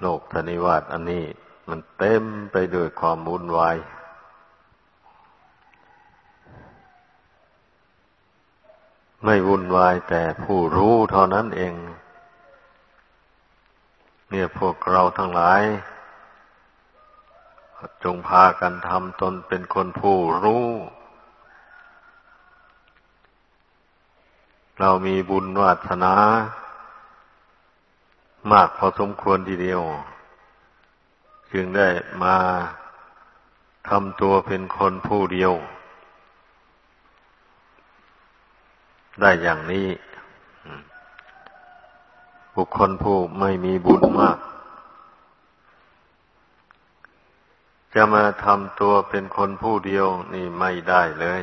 โลกธนิวาสอันนี้มันเต็มไปด้วยความวุ่นวาย ไม่วุ่นวายแต่ผู้รู้เท่านั้นเอง เนี่ยพวกเราทั้งหลาย จงพากันทำตนเป็นคนผู้รู้ เรามีบุญวาสนา มากพอสมควรทีเดียว จึงได้มาทำตัวเป็นคนผู้เดียว ได้อย่างนี้ บุคคลผู้ไม่มีบุญมาก จะมาทำตัวเป็นคนผู้เดียวนี่ไม่ได้เลย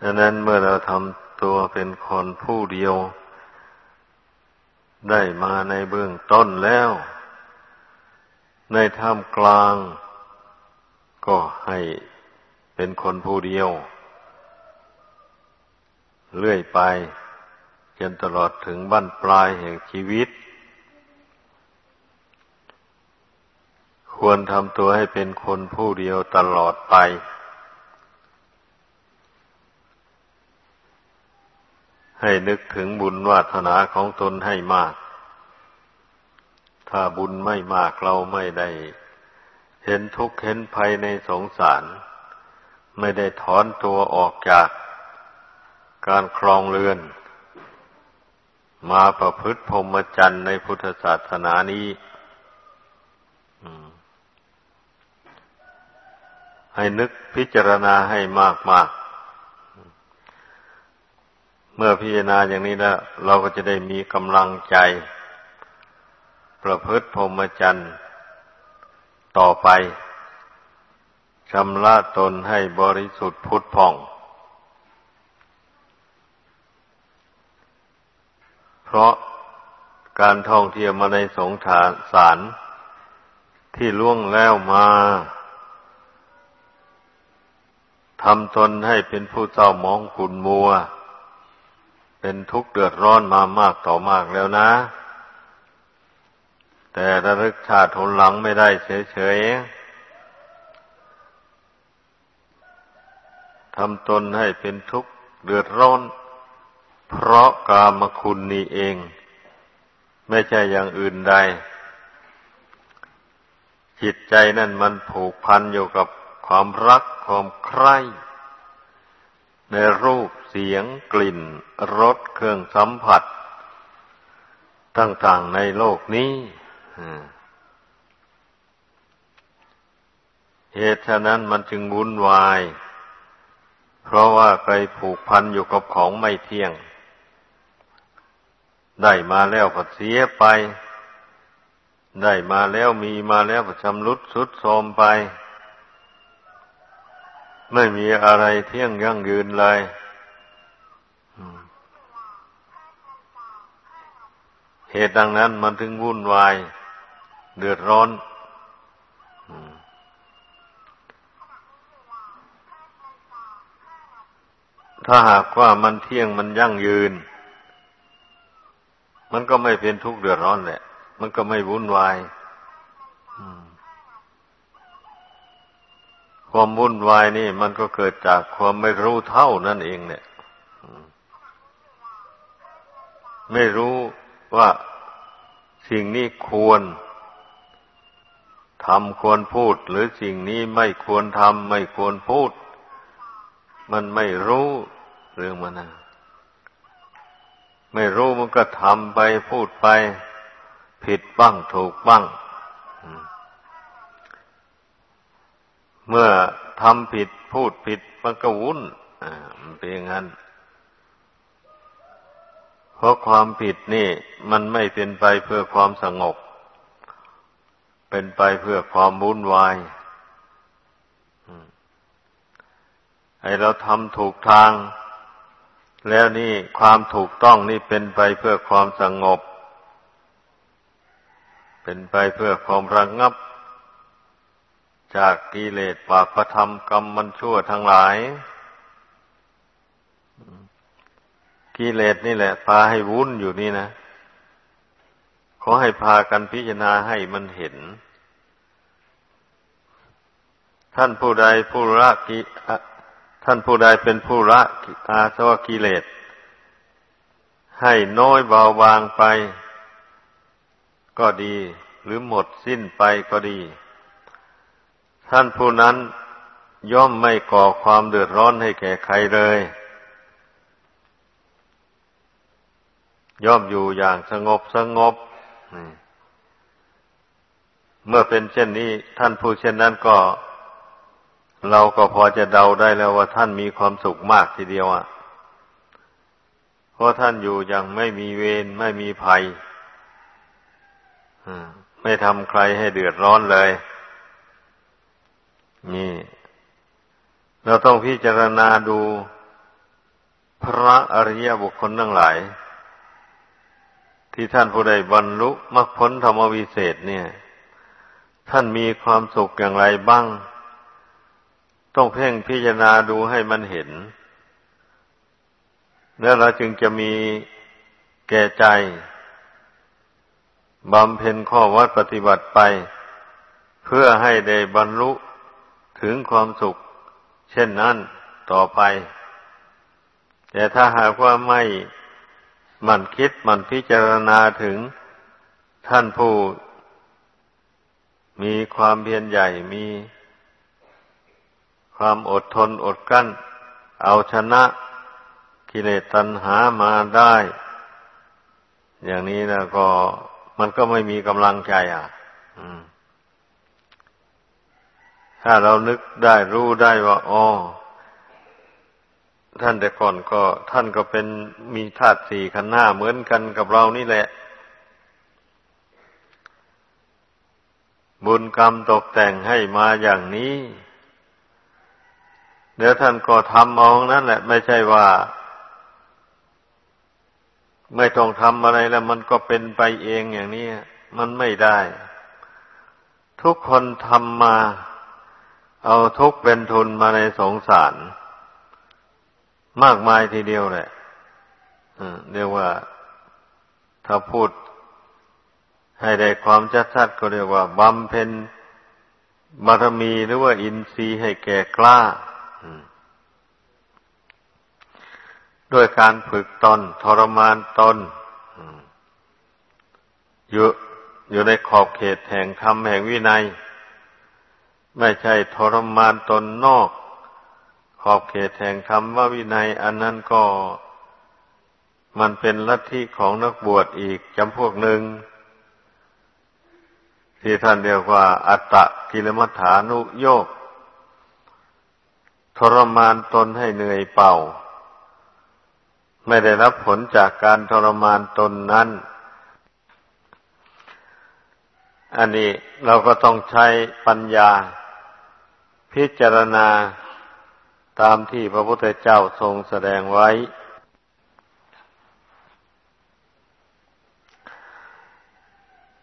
ดังนั้นเมื่อเราทำ ตัวเป็นคนผู้เดียว ได้มาในเบื้องต้นแล้ว ในท่ามกลาง ก็ให้เป็นคนผู้เดียว เรื่อยไปจนตลอดถึงบั้นปลายแห่งชีวิต ควรทำตัวให้เป็นคนผู้เดียวตลอดไป ให้นึกถึงบุญวาสนาของตนให้มาก ถ้าบุญไม่มากเราไม่ได้ เห็นทุกข์เห็นภัยในสงสาร ไม่ได้ถอนตัวออกจากการครองเรือน มาประพฤติพรหมจรรย์ในพุทธศาสนานี้ให้นึกพิจารณาให้มากมาก เมื่อพิจารณาอย่างนี้แล้ว เราก็จะได้มีกำลังใจ ประพฤติพรหมจรรย์ต่อไปชำระตนให้บริสุทธิ์พุทธผ่อง เพราะการท่องเที่ยวมาในสงสารที่ล่วงแล้วมาทำตนให้เป็นผู้เจ้ามองขุนมัว เป็นทุกข์เดือดร้อนมามากต่อมากแล้วนะ แต่ระลึกชาติทนหลังไม่ได้เฉยๆทำตนให้เป็นทุกข์เดือดร้อน เพราะกามคุณนี่เอง ไม่ใช่อย่างอื่นใด จิตใจนั่นมันผูกพันอยู่กับความรักความใคร่ ในรูปเสียงกลิ่นรสเครื่องสัมผัส ต่างๆในโลกนี้เหตุฉะนั้นมันจึงวุ่นวาย เพราะว่าไปผูกพันอยู่กับของไม่เที่ยง ได้มาแล้วก็เสียไป ได้มาแล้วมีมาแล้วก็ชำรุดสุดโทรมไป ไม่มีอะไรเที่ยงยั่งยืนเลยเหตุดังนั้นมันถึงวุ่นวาย เดือดร้อนถ้าหากว่ามันเที่ยงมันยั่งยืน มันก็ไม่เป็นทุกข์เดือดร้อนแหละ มันก็ไม่วุ่นวาย อืม ความวุ่นวายนี่ มันก็เกิดจากความไม่รู้เท่านั่นเองเนี่ย ไม่รู้ว่าสิ่งนี้ควรทำควรพูด หรือสิ่งนี้ไม่ควรทำไม่ควรพูด มันไม่รู้เรื่องมันนะไม่รู้มันก็ทำไปพูดไป ผิดบ้างถูกบ้าง เมื่อทำผิดพูดผิดมันก็วุ่นมันเป็นอย่างนั้น เพราะความผิดนี่ มันไม่เป็นไปเพื่อความสงบ เป็นไปเพื่อความวุ่นวายให้เราทำถูกทาง แล้วนี่ความถูกต้องนี่เป็นไปเพื่อความสงบ เป็นไปเพื่อความระงงับ จากกิเลสปากประทำกรรมมันชั่วทั้งหลาย กิเลสนี่แหละพาให้วุ่นอยู่นี่นะขอให้พากันพิจารณาให้มันเห็น ท่านผู้ใดผู้ละกิท่านผู้ใดเป็นผู้ละอาสวะกิเลส ให้น้อยเบาบางไป ก็ดี หรือหมดสิ้นไปก็ดี ท่านผู้นั้นย่อมไม่ก่อความเดือดร้อนให้แก่ใครเลย ย่อมอยู่อย่างสงบสงบ เมื่อเป็นเช่นนี้ ท่านผู้เช่นนั้นก็ เราก็พอจะเดาได้แล้วว่าท่านมีความสุขมากทีเดียวอะ เพราะท่านอยู่อย่างไม่มีเวรไม่มีภัยไม่ทำใครให้เดือดร้อนเลย นี่ เราต้องพิจารณาดูพระอริยบุคคลทั้งหลาย ที่ท่านผู้ใดบรรลุมรรคผลธรรมวิเศษเนี่ย ท่านมีความสุขอย่างไรบ้าง ต้องเพ่งพิจารณาดูให้มันเห็น แล้วเราจึงจะมีแก่ใจบำเพ็ญข้อวัดปฏิบัติไป เพื่อให้ได้บรรลุ ถึงความสุข เช่นนั้นต่อไป แต่ถ้าหากว่าไม่มันคิดมันพิจารณาถึงท่านผู้ มีความเพียรใหญ่มีความอดทนอดกลั้น เอาชนะกิเลสตัณหามาได้ อย่างนี้นะก็มันก็ไม่มีกำลังใจอะ อืม ถ้าเรานึกได้รู้ได้ว่าอ๋อท่านแต่ก่อนก็ ท่านก็เป็นมีธาตุสี่ขันธ์ห้าเหมือนกันกับเรานี่แหละ บุญกรรมตกแต่งให้มาอย่างนี้เดี๋ยวท่านก็ทำเอานั่นแหละ ไม่ใช่ว่า ไม่ต้องทำอะไรแล้ว มันก็เป็นไปเองอย่างนี้มันไม่ได้ ทุกคนทำมา เอาทุกเป็นทุนมาในสงสาร มากมายทีเดียวแหละเรียกว่าถ้าพูดให้ได้ความชัดๆก็เรียกว่าบำเพ็ญบารมีหรือว่าอินทรีย์ให้แก่กล้าด้วยการฝึกตนทรมานตนอยู่อยู่ในขอบเขตแห่งธรรมแห่งวินัย ไม่ใช่ทรมานตนนอก ขอบเขตแห่งธรรมวินัย อันนั้นก็มันเป็นลัทธิของนักบวชอีกจำพวกหนึ่ง ที่ท่านเรียกว่า อัตตะกิลมัฐานุโยกทรมานตนให้เหนื่อยเป่า ไม่ได้รับผลจากการทรมานตนนั้น อันนี้เราก็ต้องใช้ปัญญา พิจารณาตามที่พระพุทธเจ้าทรงแสดงไว้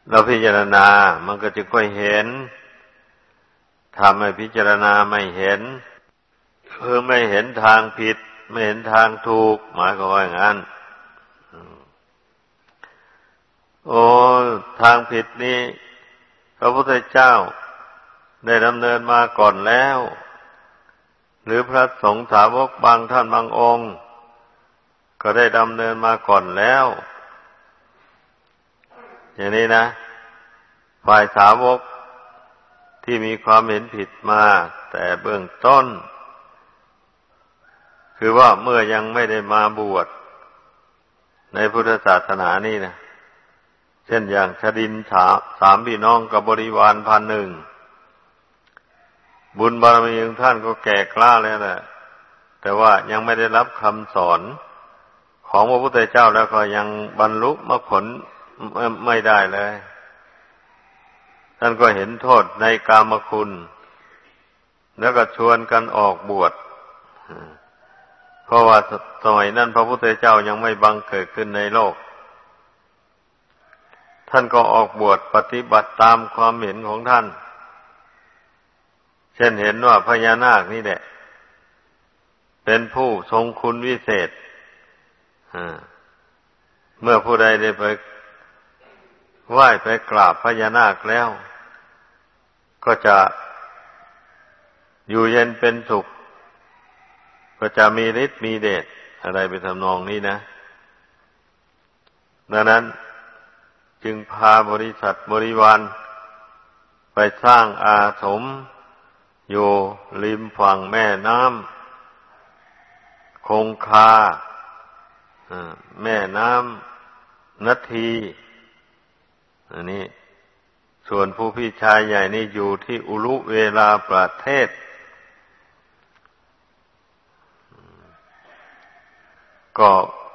เราพิจารณา มันก็จะค่อยเห็นทำให้พิจารณาไม่เห็นคือไม่เห็นทางผิด ไม่เห็นทางถูก หมายก็ว่าอย่างนั้นโอ้ทางผิดนี้ พระพุทธเจ้า ได้ดำเนินมาก่อนแล้ว หรือพระสงฆ์สาวกบางท่านบางองค์ ก็ได้ดำเนินมาก่อนแล้ว อย่างนี้นะ ฝ่ายสาวกที่มีความเห็นผิดมา แต่เบื้องต้น คือว่าเมื่อยังไม่ได้มาบวชในพุทธศาสนานี่นะเช่นอย่างชดินสาสามพี่น้องกับบริวารพันหนึ่ง บุญบารมีของท่านก็แก่กล้าแล้วแหละแต่ว่ายังไม่ได้รับคำสอนของพระพุทธเจ้าแล้วก็ยังบรรลุมรรคผลไม่ได้เลย ท่านก็เห็นโทษในกามคุณ แล้วก็ชวนกันออกบวชเพราะว่าสมัยนั้นพระพุทธเจ้ายังไม่บังเกิดขึ้นในโลก ท่านก็ออกบวชปฏิบัติตามความเห็นของท่าน ช่นเห็นว่าพญานาคนี่แหละ เป็นผู้ทรงคุณวิเศษ เมื่อผู้ใดได้ไปไหว้ไปกราบพญานาคแล้ว ก็จะอยู่เย็นเป็นสุข ก็จะมีฤทธิ์มีเดชอะไรไปทำนองนี้นะ ดังนั้นจึงพาบริษัทบริวารไปสร้างอาสม อยู่ริมฝั่งแม่น้ำคงคาแม่น้ำนาทีอันนี้ ส่วนผู้พี่ชายใหญ่นี่อยู่ที่อุลุเวลาประเทศ ก็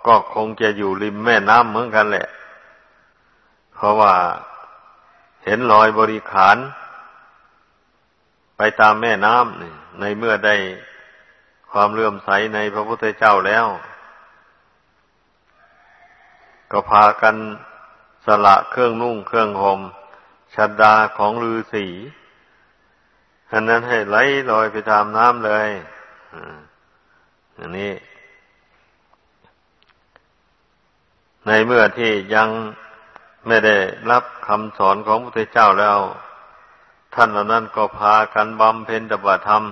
ก็คงจะอยู่ริมแม่น้ำเหมือนกันแหละ เพราะว่าเห็นรอยบริขาร ไปตามแม่น้ำในเมื่อได้ความเลื่อมใสในพระพุทธเจ้าแล้ว ก็พากันสละเครื่องนุ่งเครื่องหม่มชัดดาของฤาษีอันนั้นให้ไหลลอยไปตามน้ำเลยอันนี้ ในเมื่อที่ยังไม่ได้รับคำสอนของพระพุทธเจ้าแล้ว ท่านเหล่านั้นก็พากันบำเพ็ญตบะธรรม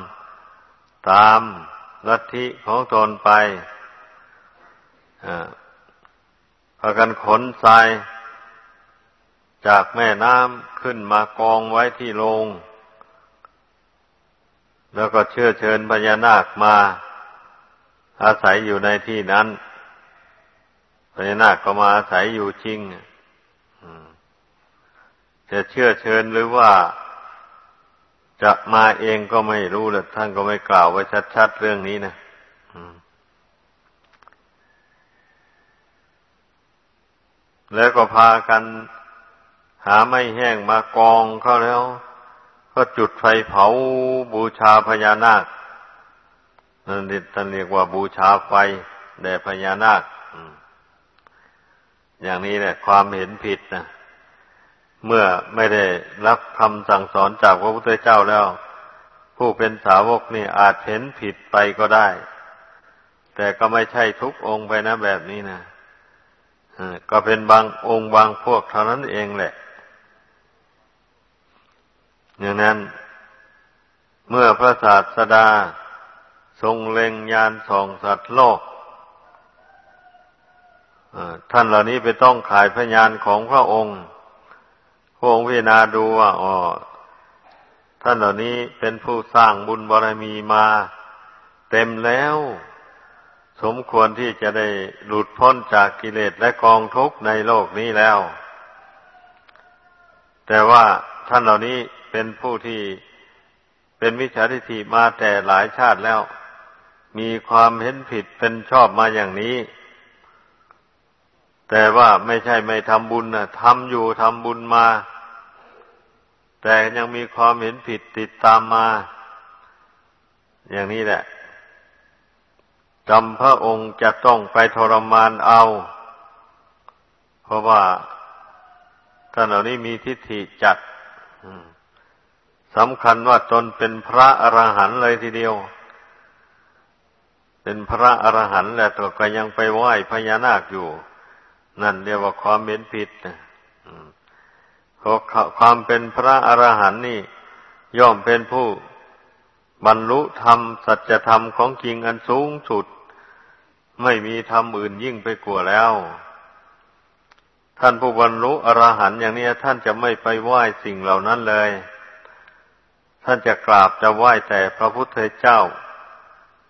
ตามลัทธิของตนไปพากันขนทราย จากแม่น้ำขึ้นมากองไว้ที่โรงแล้วก็เชื่อเชิญพญานาคมา อาศัยอยู่ในที่นั้นพญานาคก็มาอาศัยอยู่จริงจะเชื่อเชิญหรือว่า จะมาเองก็ไม่รู้เลยท่านก็ไม่กล่าวไว้ชัดๆเรื่องนี้นะแล้วก็พากันหาไม้แห้งมากองเข้าแล้ว ก็จุดไฟเผาบูชาพญานาคนั่นท่านเรียกว่าบูชาไฟแด่พญานาคอย่างนี้แหละความเห็นผิดนะ เมื่อไม่ได้รับคำสั่งสอนจากพระพุทธเจ้าแล้ว ผู้เป็นสาวกนี่อาจเห็นผิดไปก็ได้ แต่ก็ไม่ใช่ทุกองค์ไปนะแบบนี้นะก็เป็นบางองค์บางพวกเท่านั้นเองแหละ อย่างนั้น เมื่อพระศาสดาทรงเล็งยานส่องสัตว์โลกท่านเหล่านี้ไปต้องขายพยานของพระองค์ ระองค์พิจารณาดูว่าอ๋อท่านเหล่านี้เป็นผู้สร้างบุญบารมีมา เต็มแล้ว สมควรที่จะได้หลุดพ้นจากกิเลสและกองทุกข์ในโลกนี้แล้ว แต่ว่าท่านเหล่านี้เป็นผู้ที่เป็นมิจฉาทิฏฐิมาแต่หลายชาติแล้ว มีความเห็นผิดเป็นชอบมาอย่างนี้ แต่ว่าไม่ใช่ไม่ทำบุญนะทำอยู่ทำบุญมา แต่ยังมีความเห็นผิดติดตามมา อย่างนี้แหละจำพระองค์จะต้องไปทรมานเอา เพราะว่าท่านเหล่านี้มีทิฏฐิจัดสำคัญว่าตนเป็นพระอรหันต์เลยทีเดียว เป็นพระอรหันต์แหละแตัวก็ยังไปไหว้พญานาคอยู่ นั่นเรียกว่าความเห็นผิดนะ เพราะความเป็นพระอรหันต์นี่ ย่อมเป็นผู้บรรลุธรรมสัจธรรมของจริงอันสูงสุด ไม่มีธรรมอื่นยิ่งไปกว่าแล้ว ท่านผู้บรรลุอรหันต์อย่างนี้ท่านจะไม่ไปไหว้สิ่งเหล่านั้นเลย ท่านจะกราบจะไหว้แต่พระพุทธเจ้า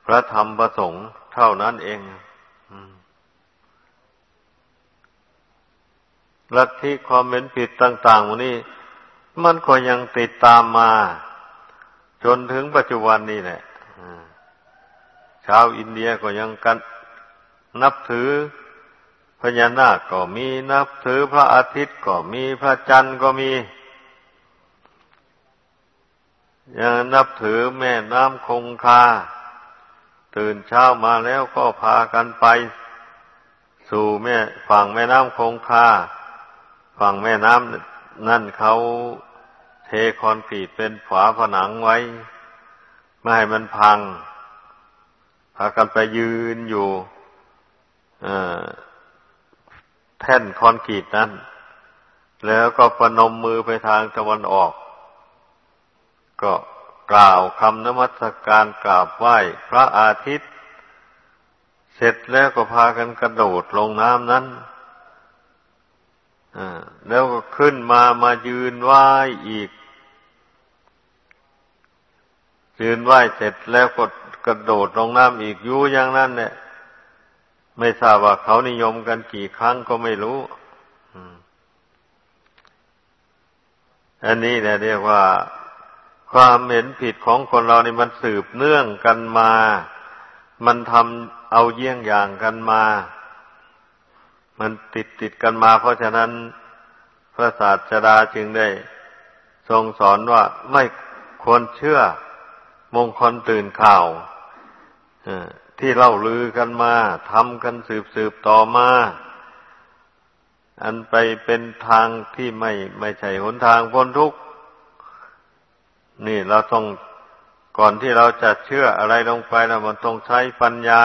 พระธรรมประสงค์เท่านั้นเอง ลัทธิความเป็นผิดต่างๆวันนี้ มันก็ยังติดตามมา จนถึงปัจจุบันนี้แหละชาวอินเดียก็ยังกันนับถือพญานาคก็มีนับถือพระอาทิตย์ก็มีพระจันทร์ก็มียังนับถือแม่น้ำคงคา ตื่นเช้ามาแล้วก็พากันไป สู่แม่ฝั่งแม่น้ำคงคา ฝั่งแม่น้ำนั่นเขาเทคอนกรีตเป็นฝาผนังไว้ ไม่ให้มันพัง พากันไปยืนอยู่แท่นคอนกรีตนั้น แล้วก็ประนมมือไปทางตะวันออก ก็กล่าวคำนมัสการกราบไหว้พระอาทิตย์ เสร็จแล้วก็พากันกระโดดลงน้ำนั้น แล้วก็ขึ้นมามายืนไหว้อีก ยืนไหว้เสร็จแล้วก็กระโดดลงน้ำอีกอยู่อย่างนั้นเนี่ยไม่ทราบว่าเขานิยมกันกี่ครั้งก็ไม่รู้อันนี้เนี่ยเรียกว่า ความเห็นผิดของคนเรานี่มันสืบเนื่องกันมา มันทำเอาเยี่ยงอย่างกันมา มันติดติดกันมา เพราะฉะนั้นพระศาสดาจึงได้ ทรงสอนว่าไม่ควรเชื่อมงคลตื่นข่าวที่เล่าลือกันมาทำกันสืบสืบต่อมา อันไปเป็นทางที่ไม่ไม่ใช่หนทางพ้นทุกข์นี่เราต้องก่อนที่เราจะเชื่ออะไรลงไปเรามันต้องใช้ปัญญา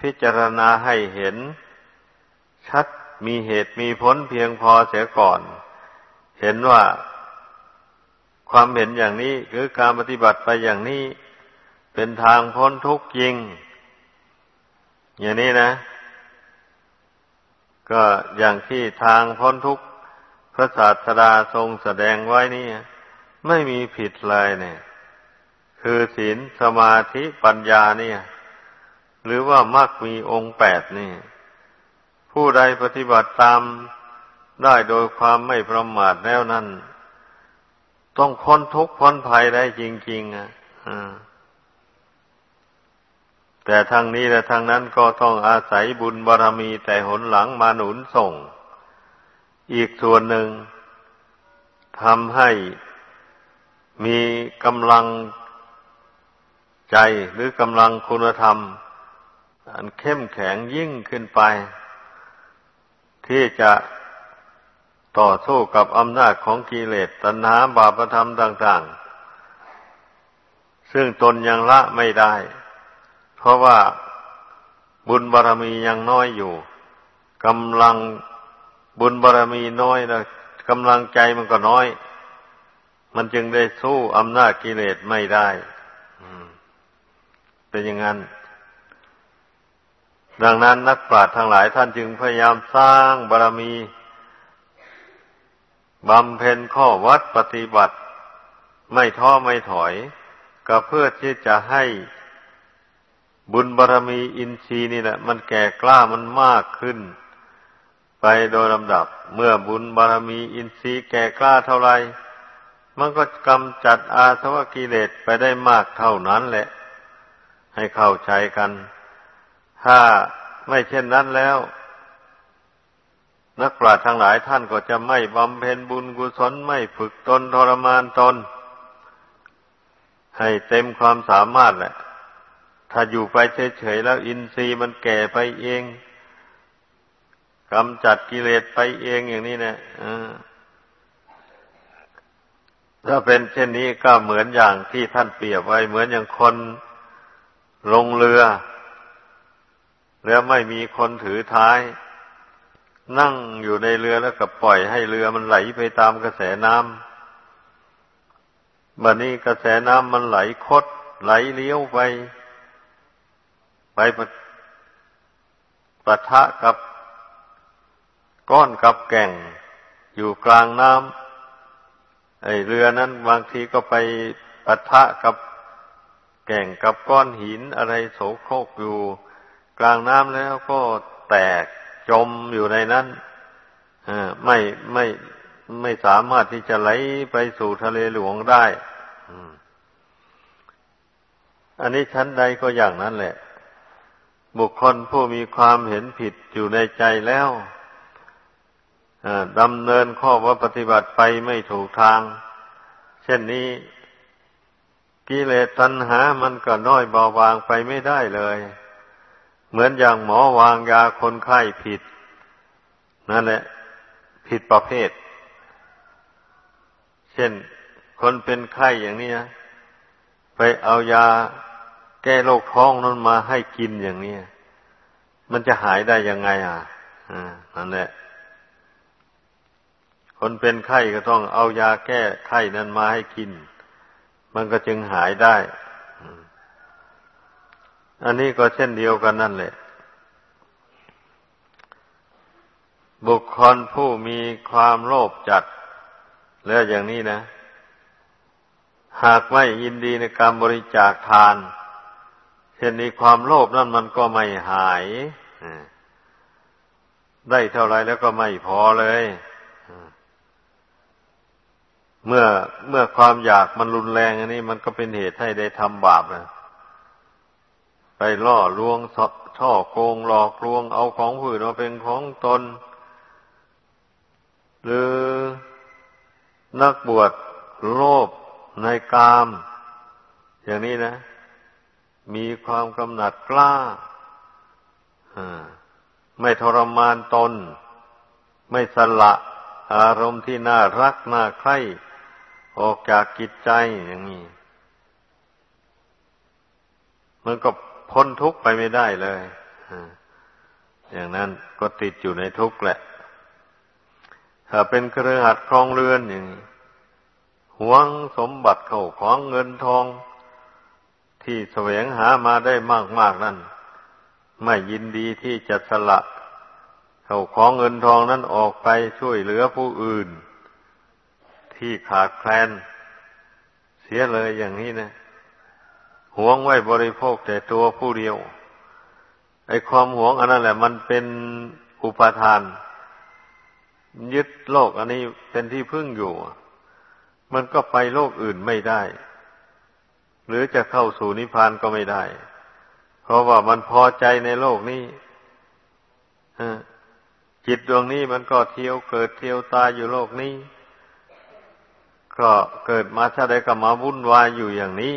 พิจารณาให้เห็น ชัดมีเหตุมีผลเพียงพอเสียก่อน เห็นว่าความเห็นอย่างนี้คือการปฏิบัติไปอย่างนี้ เป็นทางพ้นทุกข์จริง อย่างนี้นะ ก็อย่างที่ทางพ้นทุกข์พระศาสดาทรงแสดงไว้นี่ไม่มีผิดเลยเนี่ย คือศีลสมาธิปัญญาเนี่ย หรือว่ามรรคมีองค์แปดนี่ ผู้ใดปฏิบัติตามได้โดยความไม่ประมาทแล้วนั้น ต้องพ้นทุกข์พ้นภัยได้จริงๆอะแต่ทางนี้และทางนั้นก็ต้องอาศัยบุญบารรมีแต่หนหลังมาหนุนส่ง อีกส่วนหนึ่งทำให้มีกำลังใจหรือกำลังคุณธรรม อันเข้มแข็งยิ่งขึ้นไป ที่จะต่อสู้กับอำนาจของกิเลสตัณหาบาปธรรมต่าง ๆ ซึ่งตนยังละไม่ได้ เพราะว่าบุญบารรมียังน้อยอยู่กำลังบุญบารรมีน้อยนะกำลังใจมันก็น้อย มันจึงได้สู้อำนาจกิเลสไม่ได้เป็นอย่างนั้น ดังนั้นนักปราชญ์ทั้งหลายท่านจึงพยายามสร้างบารรมีบำเพ็ญข้อวัดปฏิบัติ ไม่ท้อไม่ถอย ก็เพื่อที่จะให้บุญบารรมีอินทรีย์นี่แหละมันแก่กล้ามันมากขึ้น ไปโดยลำดับ เมื่อบุญบารรมีอินทรีย์แก่กล้าเท่าไรมันก็กำจัดอาสวะกิเลสไปได้มากเท่านั้นแหละ ให้เข้าใจกัน ถ้าไม่เช่นนั้นแล้ว นักปราชญ์ทั้งหลายท่านก็จะไม่บำเพ็ญบุญกุศลไม่ฝึกตนทรมานตน ให้เต็มความสามารถแหละ ถ้าอยู่ไปเฉยๆแล้วอินทรีย์มันแก่ไปเองกำจัดกิเลสไปเองอย่างนี้นะถ้าเป็นเช่นนี้ก็เหมือนอย่างที่ท่านเปรียบไว้เหมือนอย่างคนลงเรือ แล้วไม่มีคนถือท้าย นั่งอยู่ในเรือแล้วก็ปล่อยให้เรือมันไหลไปตามกระแสน้ำบัดนี้กระแสน้ำมันไหลคด ไหลเลี้ยวไป ไปปะทะกับก้อนกับแก่ง อยู่กลางน้ำไอเรือนั้นบางทีก็ไปปะทะกับแก่งกับก้อนหินอะไรโสโครกอยู่ กลางน้ำแล้วก็แตกจมอยู่ในนั้นไม่ไม่ไม่สามารถที่จะไหลไปสู่ทะเลหลวงได้อันนี้ชั้นใดก็อย่างนั้นแหละ บุคคลผู้มีความเห็นผิดอยู่ในใจแล้วดำเนินข้อว่าปฏิบัติไปไม่ถูกทาง เช่นนี้กิเลสตัณหามันก็น้อยเบาบางไปไม่ได้เลย เหมือนอย่างหมอวางยาคนไข้ผิด นั่นแหละ ผิดประเภท เช่นคนเป็นไข้อย่างนี้นะไปเอายาแก้โรคท้องนั้นมาให้กินอย่างนี้มันจะหายได้ยังไง อะอ่านั่นแหละ คนเป็นไข้ก็ต้องเอายาแก้ไข้นั้นมาให้กิน มันก็จึงหายได้ อันนี้ก็เช่นเดียวกันนั่นแหละ บุคคลผู้มีความโลภจัด แล้วอย่างนี้นะ หากไม่ยินดีในการบริจาคทาน เช่นนี้ความโลภนั่นมันก็ไม่หายได้เท่าไรแล้วก็ไม่พอเลย เมื่อเมื่อความอยากมันรุนแรงอันนี้ มันก็เป็นเหตุให้ได้ทำบาปนะ ไปล่อลวงช่อโกงหลอกลวงเอาของผู้อื่นมาเป็นของตน หรือนักบวชโลภในกาม อย่างนี้นะ มีความกำหนัดกล้าไม่ทรมานตน ไม่สละอารมณ์ที่น่ารักน่าใคร่ออกจากกิจใจอย่างนี้ มันก็ พ้นทุกข์ไปไม่ได้เลยอย่างนั้นก็ติดอยู่ในทุกข์แหละ ถ้าเป็นเครือขัดครองเรือนอย่างนี้หวงสมบัติเข้าของเงินทอง ที่แสวงหามาได้มากๆนั่น ไม่ยินดีที่จะสละเอาของเงินทองนั้นออกไปช่วยเหลือผู้อื่น ที่ขาดแคลน เสียเลยอย่างนี้นะ หวงไว้บริโภคแต่ตัวผู้เดียว ไอ้ความหวงอันนั้นแหละ มันเป็นอุปทาน ยึดโลกอันนี้เป็นที่พึ่งอยู่ มันก็ไปโลกอื่นไม่ได้ หรือจะเข้าสู่นิพพานก็ไม่ได้ เพราะว่ามันพอใจในโลกนี้จิตดวงนี้มันก็เที่ยวเกิดเที่ยวตายอยู่โลกนี้ ก็เกิดมาชาติใดก็มาวุ่นวายอยู่อย่างนี้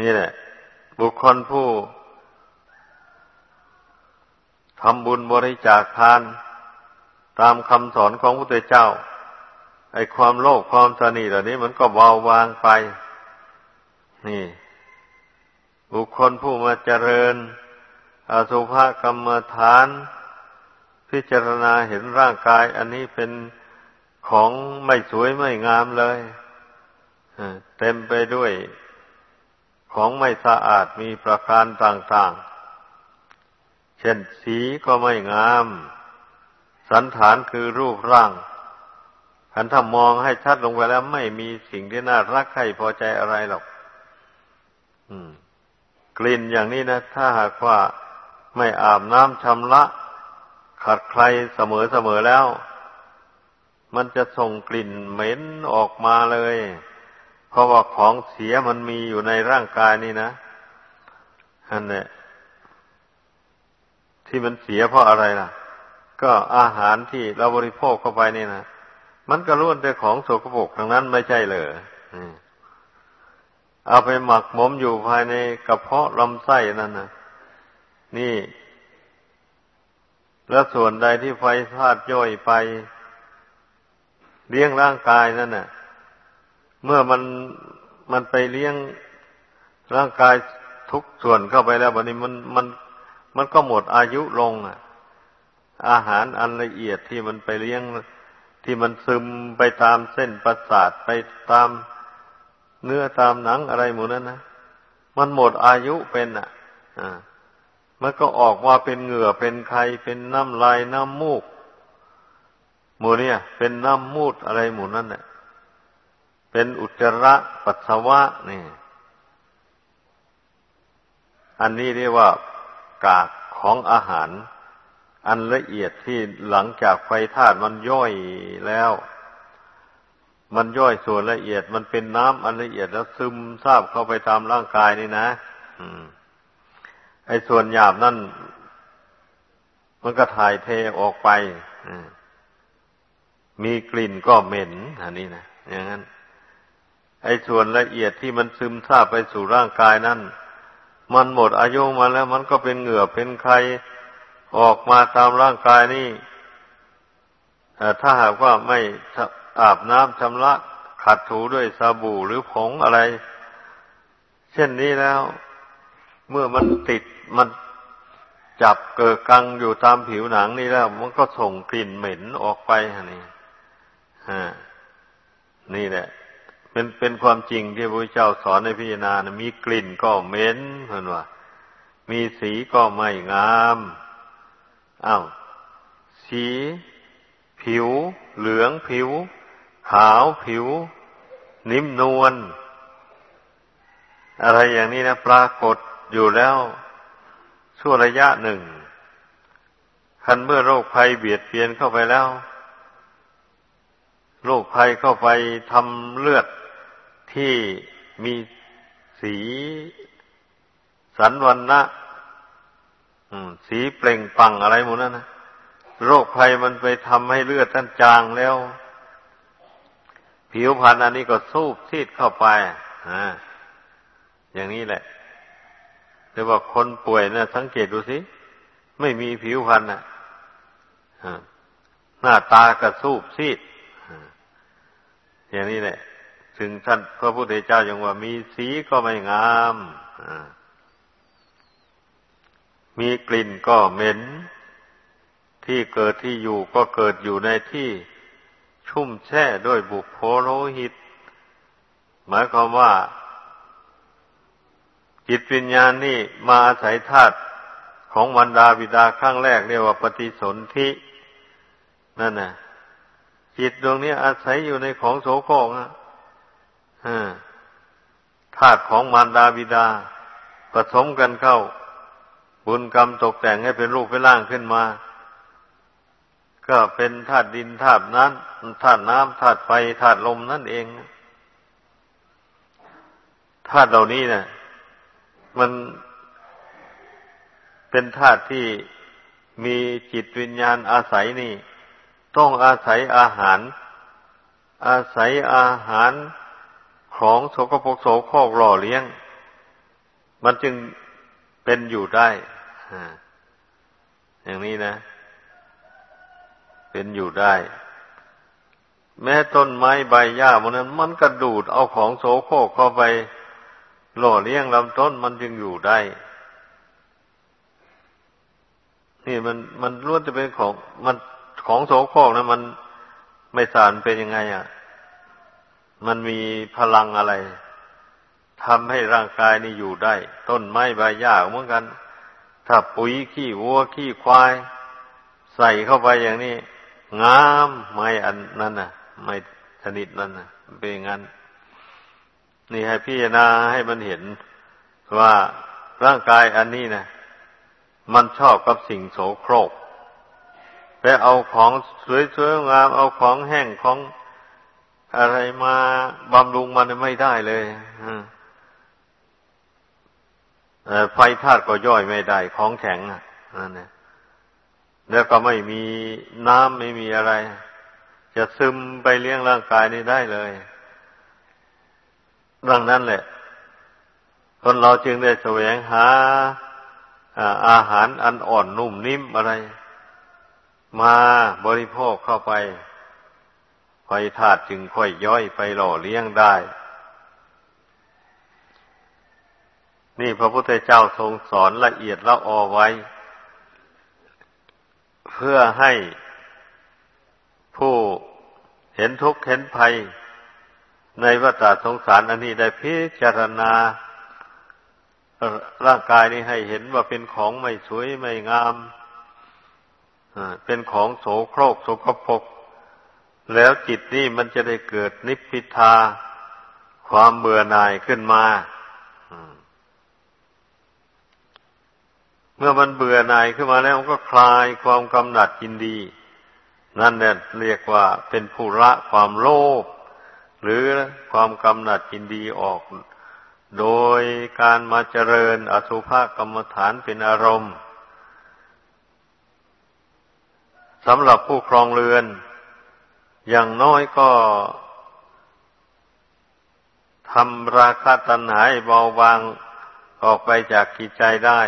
นี่แหละ บุคคลผู้ทำบุญบริจาคทาน ตามคำสอนของพระพุทธเจ้า ไอ้ความโลภความสนิทเหล่านี้มันก็เบาบางไป นี่ บุคคลผู้มาเจริญ อสุภกรรมฐาน พิจารณาเห็นร่างกาย อันนี้เป็นของไม่สวยไม่งามเลยเต็มไปด้วย ของไม่สะอาดมีประการต่างๆ เช่นสีก็ไม่งาม สันฐานคือรูปร่างขันถ้ามองให้ชัดลงไปแล้ว ไม่มีสิ่งที่น่ารักใครพอใจอะไรหรอกกลิ่นอย่างนี้นะ ถ้าหากว่าไม่อาบน้ำชำระขัดใครเสมอเสมอแล้ว มันจะส่งกลิ่นเหม็นออกมาเลย เพราะว่าของเสียมันมีอยู่ในร่างกายนี่นะอันนี้ที่มันเสียเพราะอะไรล่ะ ก็อาหารที่เราบริโภคเข้าไปนี่นะมันก็ล้วนแต่ของโสกปรกทั้งนั้นไม่ใช่เลยเอาไปหมักหมมอยู่ภายในกระเพาะลำไส้นั่นนะนี่ แล้วส่วนใดที่ไฟธาตุย่อยไป เลี้ยงร่างกายนั่นน่ะ เมื่อมันมันไปเลี้ยงร่างกายทุกส่วนเข้าไปแล้ววันนี้มันมันมันก็หมดอายุลงอะ อาหารอันละเอียดที่มันไปเลี้ยงที่มันซึมไปตามเส้นประสาทไปตามเนื้อตามหนังอะไรหมดนั้นนะมันหมดอายุเป็นอะ อ่า มันก็ออกมาเป็นเหงื่อเป็นไข่เป็นน้ำลายน้ำมูกหมูเนี่ย เป็นน้ำมูดอะไรหมูนั่นเนี่ย เป็นอุจจาระปัสสาวะนี่ อันนี้เรียกว่ากากของอาหาร อันละเอียดที่หลังจากไฟธาตุมันย่อยแล้ว มันย่อยส่วนละเอียด มันเป็นน้ำอันละเอียดแล้วซึมซาบเข้าไปตามร่างกายนี่นะไอ้ส่วนหยาบนั่น มันก็ถ่ายเทออกไปมีกลิ่นก็เหม็นอันนี้นะอย่างนั้น ไอ้ส่วนละเอียดที่มันซึมซาบไปสู่ร่างกายนั่น มันหมดอายุมาแล้วมันก็เป็นเหงื่อเป็นไขออกมาตามร่างกายนี่ถ้าหากว่าไม่อาบน้ำชำระขัดถูด้วยสบู่หรือผงอะไร เช่นนี้แล้ว เมื่อมันติดมันจับเกิดกังอยู่ตามผิวหนังนี่แล้ว มันก็ส่งกลิ่นเหม็นออกไปนี่ฮะนี่แหละ เป็นเป็นความจริงที่พระเจ้าสอนในพิจารณานะมีกลิ่นก็เหม็นเพื่อนว่า มีสีก็ไม่งามอ้าวสีผิว เหลืองผิว ขาวผิว นิ่มนวลอะไรอย่างนี้นะปรากฏอยู่แล้วชั่วระยะหนึ่งคันเมื่อโรคภัยเบียดเบียนเข้าไปแล้ว โรคภัยเข้าไปทำเลือด ที่มีสีสันวันนะสีเปล่งปังอะไรหมดนั่นนะโรคภัยมันไปทำให้เลือดท่านจางแล้ว ผิวพรรณอันนี้ก็สูบซีดเข้าไปอ่าอย่างนี้แหละแต่ว่าคนป่วยนะสังเกตดูสิ ไม่มีผิวพรรณนะหน้าตากระสูบซีดอย่างนี้แหละ ถึงท่านพระพุทธเจ้าอย่างว่า มีสีก็ไม่งามมีกลิ่นก็เหม็น ที่เกิดที่อยู่ก็เกิดอยู่ในที่ชุ่มแช่ด้วยบุพโพโลหิต หมายความว่า จิตวิญญาณนี่มาอาศัยธาตุของวันดาบิดาข้างแรกเรียกว่าปฏิสนธินั่นน่ะจิตดวงนี้อาศัยอยู่ในของโสโครกนะ ธาตุของมารดาบิดาผสมกันเข้า บุญกรรมตกแต่งให้เป็นรูปเป็นร่างขึ้นมา ก็เป็นธาตุดินธาตุน้ำธาตุน้ำธาตุไฟธาตุลมนั่นเองธาตุเหล่านี้เนะี่ยมันเป็นธาตุที่มีจิตวิญญาณอาศัยนี่ ต้องอาศัยอาหาร อาศัยอาหาร ของโสกปกโสโครกหล่อเลี้ยง มันจึงเป็นอยู่ได้อย่างนี้นะ เป็นอยู่ได้ แม้ต้นไม้ใบหญ้ามันนั้น มันกระดูดเอาของโสโครกเข้าไปหล่อเลี้ยงลำต้นมันจึงอยู่ได้ นี่มันมันล้วนจะเป็นของ มันของโสโครกนะมันไม่สารเป็นยังไงอะ มันมีพลังอะไรทำให้ร่างกายนี่อยู่ได้ ต้นไม้ใบหญ้าเหมือนกัน ถ้าปุ๋ยขี้วัวขี้ควาย ใส่เข้าไปอย่างนี้ งามไม่อันนั้นน่ะ ไม่ชนิดนั้นน่ะ เป็นงั้น นี่ให้พิจารณาให้มันเห็นว่าร่างกายอันนี้นะมันชอบกับสิ่งโสโครกไปเอาของสวยๆงาม เอาของแห้งของ อะไรมาบำรุงมันไม่ได้เลยไฟธาตุก็ย่อยไม่ได้ ของแข็งนั่นนี่ยแล้วก็ไม่มีน้ำไม่มีอะไร จะซึมไปเลี้ยงร่างกายนี้ได้เลย ดังนั้นแหละ คนเราจึงได้แสวงหาอาหารอันอ่อนนุ่มนิ่มอะไร มาบริโภคเข้าไป ฟธาตุจึงค่อยย่อยไปหล่อเลี้ยงได้ นี่พระพุทธเจ้าทรงสอนละเอียดละออไว้ เพื่อให้ผู้เห็นทุกข์เห็นภัย ในวัฏสงสารอันนี้ได้พิจารณา ร่างกายนี้ให้เห็นว่าเป็นของไม่สวยไม่งามเป็นของโสโครกโสกปก แล้วจิตนี่มันจะได้เกิดนิพพิทา ความเบื่อหน่ายขึ้นมาเมื่อมันเบื่อหน่ายขึ้นมาแล้วมันก็คลายความกำหนัดยินดี นั่นเนี่ยเรียกว่าเป็นผู้ละความโลภหรือความกำหนัดยินดีออก โดยการมาเจริญอสุภกรรมฐานเป็นอารมณ์สำหรับผู้ครองเรือน อย่างน้อยก็ทำราคาตัณหาเบาบางออกไปจากกิจใจได้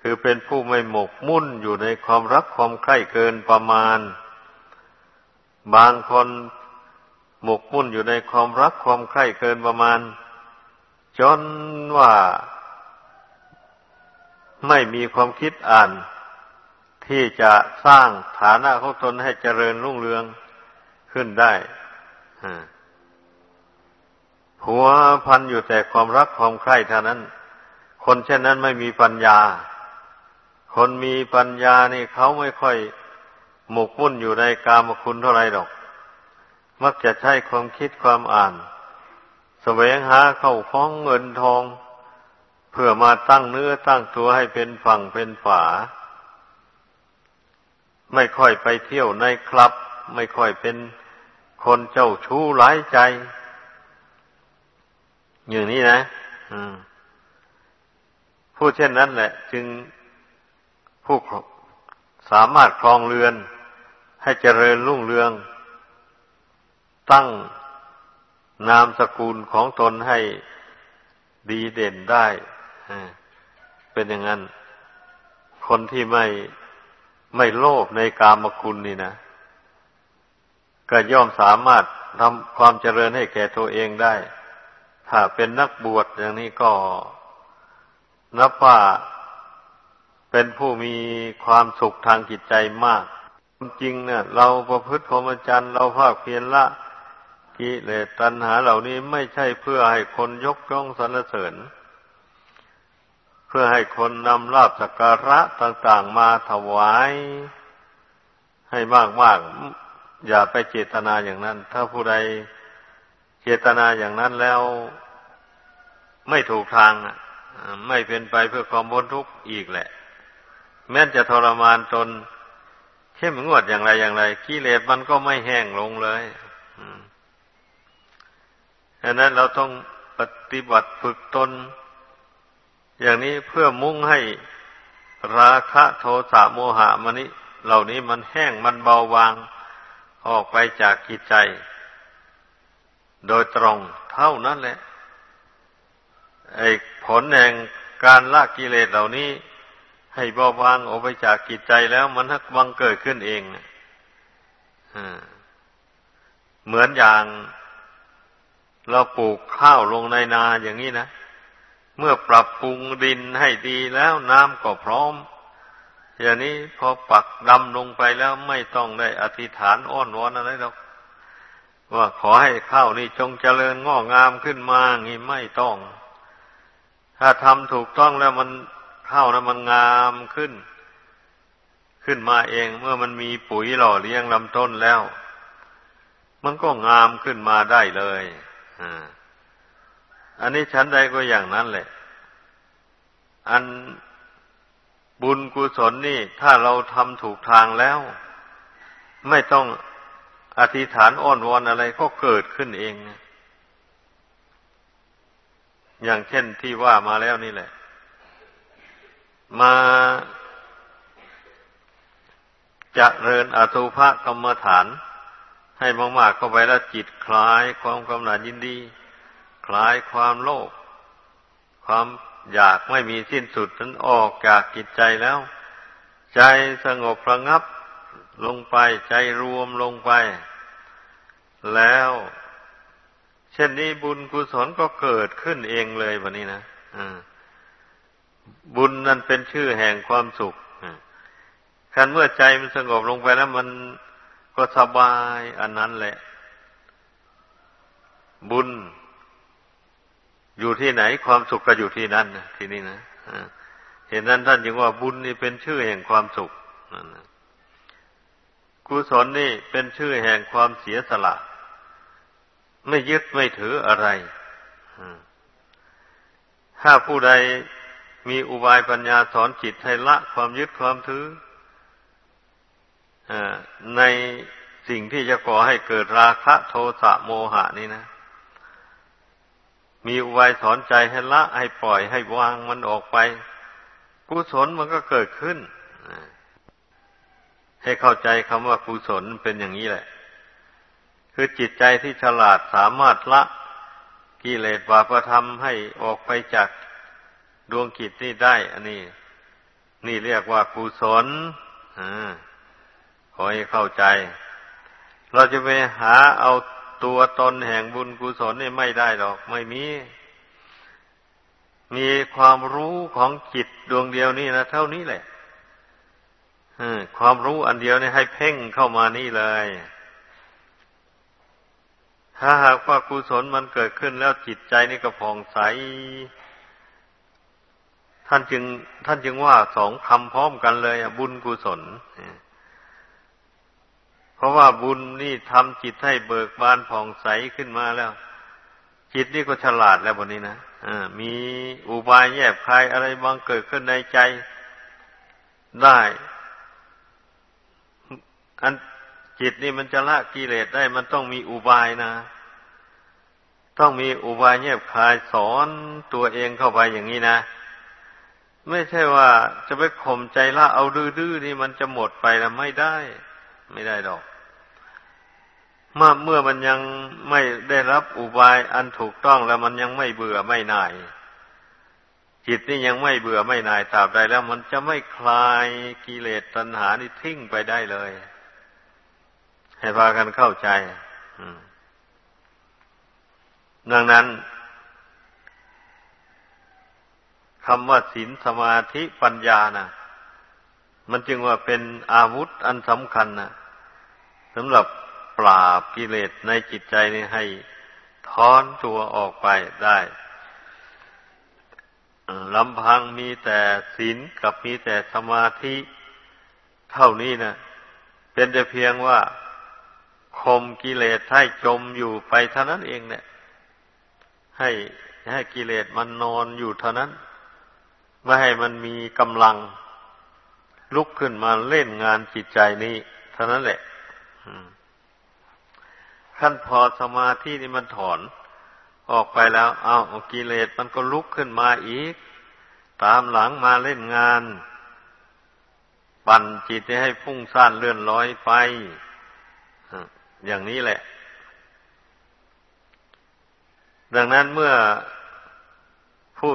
คือเป็นผู้ไม่หมกมุ่นอยู่ในความรักความใคร่เกินประมาณ บางคนหมกมุ่นอยู่ในความรักความใคร่เกินประมาณ จนว่าไม่มีความคิดอ่าน ที่จะสร้างฐานะของตนให้เจริญรุ่งเรือง ขึ้นได้หัวพันอยู่แต่ความรักความใคร่เท่านั้น คนเช่นนั้นไม่มีปัญญา คนมีปัญญานี่เขาไม่ค่อยหมกมุ่นอยู่ในกามคุณเท่าไรหรอก มักจะใช้ความคิดความอ่านแสวงหาเข้าคล้องเงินทอง เพื่อมาตั้งเนื้อตั้งตัวให้เป็นฝั่งเป็นฝา ไม่ค่อยไปเที่ยวในคลับ ไม่ค่อยเป็น คนเจ้าชู้หลายใจ อย่างนี้นะผู้เช่นนั้นแหละ จึงผู้สามารถครองเรือน ให้เจริญรุ่งเรือง ตั้งนามสกุลของตนให้ดีเด่นได้ เป็นอย่างนั้น คนที่ไม่ไม่โลภในกามคุณนี่นะ ก็ย่อมสามารถทำความเจริญให้แก่ตัวเองได้ ถ้าเป็นนักบวชอย่างนี้ก็นับว่าเป็นผู้มีความสุขทางจิตใจมาก จริงเนี่ยเราประพฤติพรหมจรรย์เราภาคเพียรละกิเลสตัณหาเหล่านี้ไม่ใช่เพื่อให้คนยกย่องสรรเสริญ เพื่อให้คนนำลาบสักการะต่าง ๆ มาถวาย ให้มากๆ อย่าไปเจตนาอย่างนั้น ถ้าผู้ใดเจตนาอย่างนั้นแล้วไม่ถูกทางไม่เป็นไปเพื่อความพ้นทุกข์อีกแหละ แม้จะทรมานตนเข้มงวดอย่างไรอย่างไรกิเลสมันก็ไม่แห้งลงเลยดังนั้นเราต้องปฏิบัติฝึกตน อย่างนี้เพื่อมุ่งให้ราคะโทสะโมหะมันนี้เหล่านี้มันแห้งมันเบาบาง ออกไปจากกิจใจ โดยตรงเท่านั้นแหละไอ้ผลแห่งการละกิเลสเหล่านี้ ให้เบาบางออกไปจากกิจใจแล้วมันทักบังเกิดขึ้นเองเหมือนอย่างเราปลูกข้าวลงในนาอย่างนี้นะ เมื่อปรับปรุงดินให้ดีแล้วน้ำก็พร้อม อย่างนี้พอปักดำลงไปแล้วไม่ต้องได้อธิษฐานอ้อนวอนอะไรหรอกว่าขอให้ข้าวนี่จงเจริญงอกงามขึ้นมางี้ไม่ต้อง ถ้าทำถูกต้องแล้วมันข้าวนะมันงามขึ้น ขึ้นมาเองเมื่อมันมีปุ๋ยหล่อเลี้ยงลำต้นแล้ว มันก็งามขึ้นมาได้เลยอันนี้ชั้นใดก็อย่างนั้นแหละ อัน บุญกุศลนี่ ถ้าเราทำถูกทางแล้ว ไม่ต้องอธิษฐานอ้อนวอนอะไรก็เกิดขึ้นเองอย่างเช่นที่ว่ามาแล้วนี่แหละ มาจะเริญอสุภกรรมฐาน ให้มากๆเข้าไปแล้วจิตคลายความกำหนัดยินดี คลายความโลภความ อยากไม่มีสิ้นสุดนั้นออกจากจิตใจแล้ว ใจสงบระงับลงไปใจรวมลงไป แล้ว เช่นนี้บุญกุศลก็เกิดขึ้นเองเลยวันนี้นะบุญนั้นเป็นชื่อแห่งความสุขคันเมื่อใจมันสงบลงไปแล้วมันก็สบายอันนั้นแหละ บุญ อยู่ที่ไหนความสุขก็อยู่ที่นั่นที่นี่นะเห็นนั้นท่านจึงว่าบุญนี่เป็นชื่อแห่งความสุขกุศลนี่เป็นชื่อแห่งความเสียสละ ไม่ยึดไม่ถืออะไรถ้าผู้ใดมีอุบายปัญญาสอนจิตให้ละความยึดความถือในสิ่งที่จะก่อให้เกิดราคะโทสะโมหะนี่นะ มีอุบายสอนใจให้ละให้ปล่อยให้วางมันออกไป กุศลมันก็เกิดขึ้น ให้เข้าใจคำว่ากุศลเป็นอย่างนี้แหละ คือจิตใจที่ฉลาดสามารถละกิเลสบาปธรรมให้ออกไปจากดวงกิจนี่ได้ อันนี้ นี่เรียกว่ากุศลอขอให้เข้าใจ เราจะไปหาเอา ตัวตนแห่งบุญกุศลนี่ไม่ได้หรอก ไม่มี มีความรู้ของจิตดวงเดียวนี่นะเท่านี้แหละความรู้อันเดียวนี่ให้เพ่งเข้ามานี่เลย ถ้าหากว่ากุศลมันเกิดขึ้นแล้วจิตใจนี่ก็ผ่องใส ท่านจึง ท่านจึงว่าสองคำพร้อมกันเลยบุญกุศล เพราะว่าบุญนี่ทำจิตให้เบิกบานผ่องใสขึ้นมาแล้ว จิตนี่ก็ฉลาดแล้วบนนี้นะมีอุบายแยบคายอะไรบางเกิดขึ้นในใจได้ อันจิตนี่มันจะละกิเลสได้ มันต้องมีอุบายนะ ต้องมีอุบายแยบคายสอนตัวเองเข้าไปอย่างนี้นะไม่ใช่ว่าจะไปข่มใจละเอาดื้อๆนี่มันจะหมดไปแล้วไม่ได้ ไม่ได้ดอกเมื่อเมื่อมันยังไม่ได้รับอุบายอันถูกต้องแล้วมันยังไม่เบื่อไม่นาย จิตนี่ยังไม่เบื่อไม่นายตราบใดแล้วมันจะไม่คลายกิเลสตัณหานี่ทิ้งไปได้เลย ให้พากันเข้าใจดังนั้นคำว่าศีลสมาธิปัญญานะมันจึงว่าเป็นอาวุธอันสำคัญนะ สำหรับปราบกิเลสในจิตใจนี่ให้ถอนตัวออกไปได้ลำพังมีแต่ศีลกับมีแต่สมาธิเท่านี้นะเป็นแต่เพียงว่าข่มกิเลสให้จมอยู่ไปเท่านั้นเองเนี่ย ให้ให้กิเลสมันนอนอยู่เท่านั้น ไม่ให้มันมีกำลังลุกขึ้นมาเล่นงานจิตใจนี้ เท่านั้นแหละ ขั้นพอสมาธินี่มันถอนออกไปแล้ว เอากิเลสมันก็ลุกขึ้นมาอีก ตามหลังมาเล่นงาน ปั่นจิตให้ฟุ้งซ่านเลื่อนลอยไปอย่างนี้แหละ ดังนั้นเมื่อผู้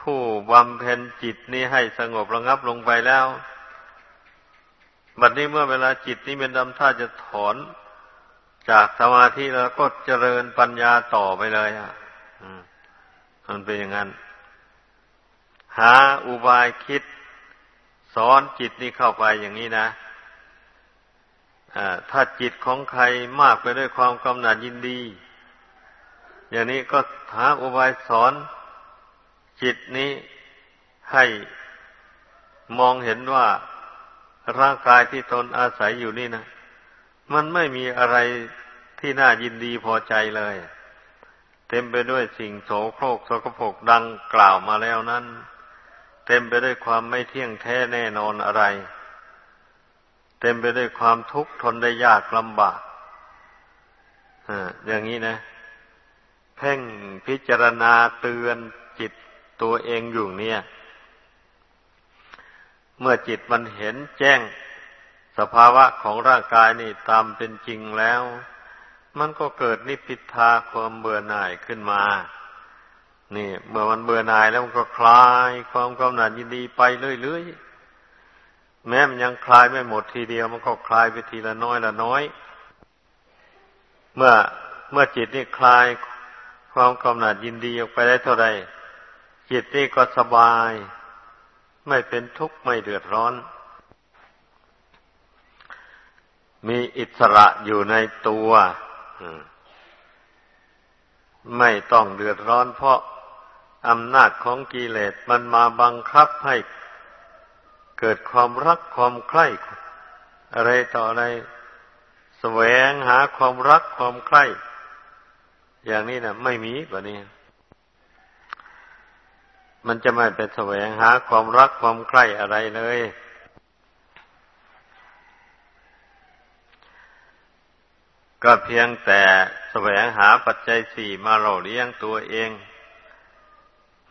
ผู้บำเพ็ญจิตนี้ให้สงบระงับลงไปแล้ว บัดนี้เมื่อเวลาจิตนี้เป็นดำท่าจะถอนจากสมาธิแล้วก็เจริญปัญญาต่อไปเลยอะมันเป็นอย่างนั้น หาอุบายคิดสอนจิตนี้เข้าไปอย่างนี้นะถ้าจิตของใครมากไปด้วยความกำหนัดยินดี อย่างนี้ก็หาอุบายสอนจิตนี้ให้มองเห็นว่า ร่างกายที่ตนอาศัยอยู่นี่นะมันไม่มีอะไรที่น่ายินดีพอใจเลย เต็มไปด้วยสิ่งโสโครกสกปรกดังกล่าวมาแล้วนั้น เต็มไปด้วยความไม่เที่ยงแท้แน่นอนอะไร เต็มไปด้วยความทุกข์ทนได้ยากลำบากอย่างนี้นะ เพ่งพิจารณาเตือนจิตตัวเองอยู่เนี่ย เมื่อจิตมันเห็นแจ้งสภาวะของร่างกายนี่ตามเป็นจริงแล้ว มันก็เกิดนิพพิทาความเบื่อหน่ายขึ้นมา นี่ เมื่อมันเบื่อหน่ายแล้วมันก็คลายความกำหนัดยินดีไปเรื่อยๆ แม้มันยังคลายไม่หมดทีเดียว มันก็คลายไปทีละน้อยละน้อย เมื่อเมื่อจิตนี่คลายความกำหนัดยินดีออกไปได้เท่าใดจิตนี่ก็สบาย ไม่เป็นทุกข์ไม่เดือดร้อน มีอิสระอยู่ในตัวไม่ต้องเดือดร้อน เพราะอำนาจของกิเลสมันมาบังคับให้เกิดความรักความใคร่อะไรต่ออะไรแสวงหาความรักความใคร่อย่างนี้นะไม่มีแบบนี้ มันจะไม่ไปแสวงหาความรักความใคร่อะไรเลย ก็เพียงแต่แสวงหาปัจจัยสี่มาหล่อเลี้ยงตัวเอง